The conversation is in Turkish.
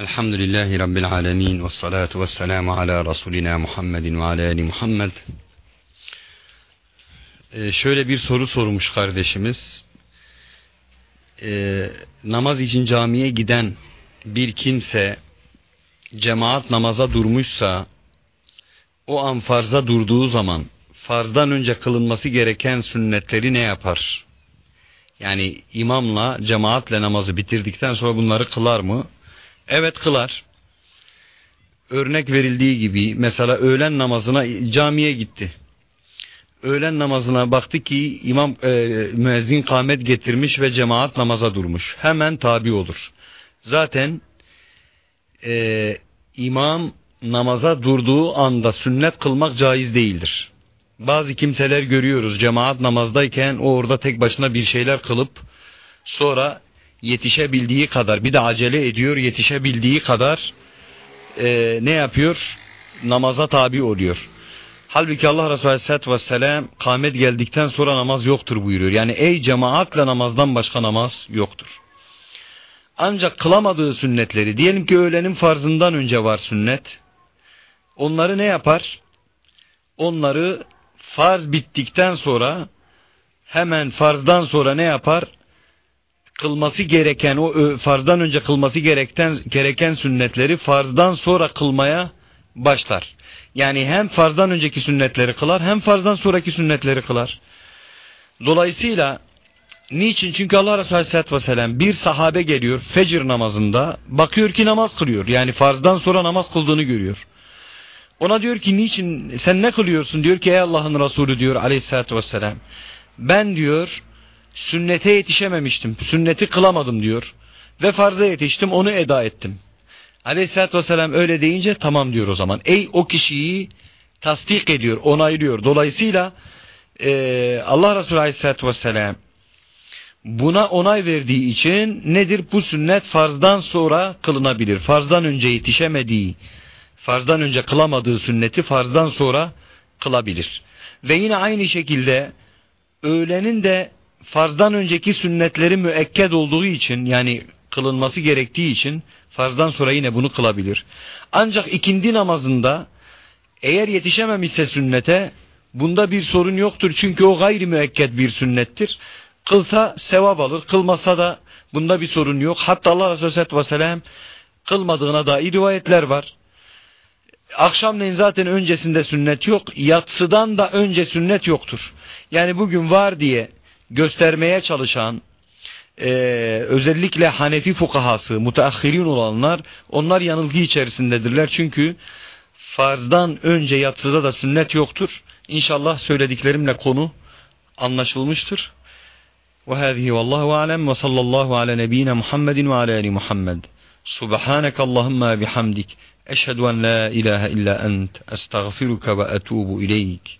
Elhamdülillahi Rabbil alemin ve salatu ve selamu ala Resulina Muhammedin ve ala Ali Muhammed. Ee, şöyle bir soru sormuş kardeşimiz. Ee, namaz için camiye giden bir kimse cemaat namaza durmuşsa o an farza durduğu zaman farzdan önce kılınması gereken sünnetleri ne yapar? Yani imamla cemaatle namazı bitirdikten sonra bunları kılar mı? Evet kılar. Örnek verildiği gibi mesela öğlen namazına camiye gitti. Öğlen namazına baktı ki imam e, müezzin kâmet getirmiş ve cemaat namaza durmuş. Hemen tabi olur. Zaten e, imam namaza durduğu anda sünnet kılmak caiz değildir. Bazı kimseler görüyoruz cemaat namazdayken o orada tek başına bir şeyler kılıp sonra yetişebildiği kadar bir de acele ediyor yetişebildiği kadar e, ne yapıyor? Namaza tabi oluyor. Halbuki Allah Resulü Aleyhisselatü Vesselam kâmet geldikten sonra namaz yoktur buyuruyor. Yani ey cemaatle namazdan başka namaz yoktur. Ancak kılamadığı sünnetleri diyelim ki öğlenin farzından önce var sünnet. Onları ne yapar? Onları farz bittikten sonra hemen farzdan sonra ne yapar? Kılması gereken o farzdan önce kılması gereken gereken sünnetleri farzdan sonra kılmaya başlar. Yani hem farzdan önceki sünnetleri kılar hem farzdan sonraki sünnetleri kılar. Dolayısıyla niçin? Çünkü Allah Resulü Aleyhisselatü Vesselam bir sahabe geliyor fecir namazında bakıyor ki namaz kılıyor. Yani farzdan sonra namaz kıldığını görüyor. Ona diyor ki niçin sen ne kılıyorsun diyor ki ey Allah'ın Resulü diyor Aleyhisselatü Vesselam. Ben diyor sünnete yetişememiştim. Sünneti kılamadım diyor. Ve farza yetiştim onu eda ettim. Aleyhisselatü vesselam öyle deyince tamam diyor o zaman. Ey o kişiyi tasdik ediyor, onaylıyor. Dolayısıyla e, Allah Resulü Aleyhisselatü vesselam buna onay verdiği için nedir? Bu sünnet farzdan sonra kılınabilir. Farzdan önce yetişemediği, farzdan önce kılamadığı sünneti farzdan sonra kılabilir. Ve yine aynı şekilde öğlenin de farzdan önceki sünnetleri müekked olduğu için yani kılınması gerektiği için farzdan sonra yine bunu kılabilir. Ancak ikindi namazında eğer yetişememişse sünnete bunda bir sorun yoktur. Çünkü o gayri müekked bir sünnettir. Kılsa sevap alır, kılmasa da bunda bir sorun yok. Hatta Allah Resulü Aleyhisselatü Vesselam kılmadığına dair rivayetler var. Akşamleyin zaten öncesinde sünnet yok. Yatsıdan da önce sünnet yoktur. Yani bugün var diye göstermeye çalışan e, özellikle Hanefi fukahası, mutaahhirin olanlar onlar yanılgı içerisindedirler. Çünkü farzdan önce yatsıda da sünnet yoktur. İnşallah söylediklerimle konu anlaşılmıştır. Alem ve sallallahu ala nebine Muhammedin ve ala ali Muhammed. Subhanak Allahumma bihamdik. Eşhedü en la ilahe illa ent. Estağfiruka ve etubu ileyk.